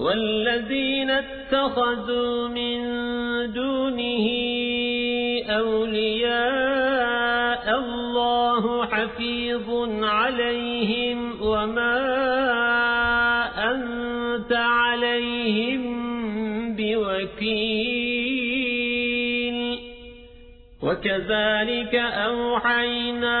والذين اتخذوا من دونه أولياء الله حفيظ عليهم وما أنت عليهم بوكيل وكذلك أوحينا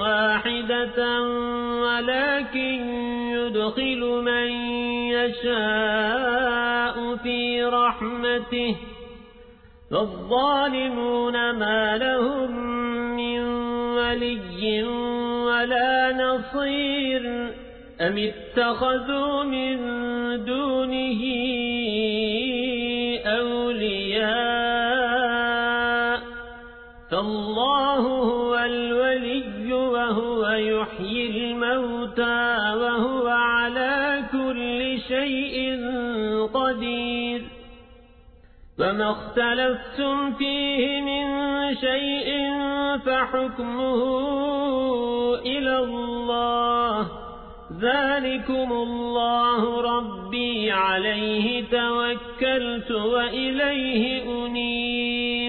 واحدة ولكن يدخل من يشاء في رحمته فالظالمون ما لهم من ولي ولا نصير أم اتخذوا من دونه أولياء فالله هو الولي وهو يحيي الموتى وهو على كل شيء قدير. وما اختلفتم فيه من شيء فحكمه إلى الله. ذلكم الله ربي عليه توكلت وإليه أنيب.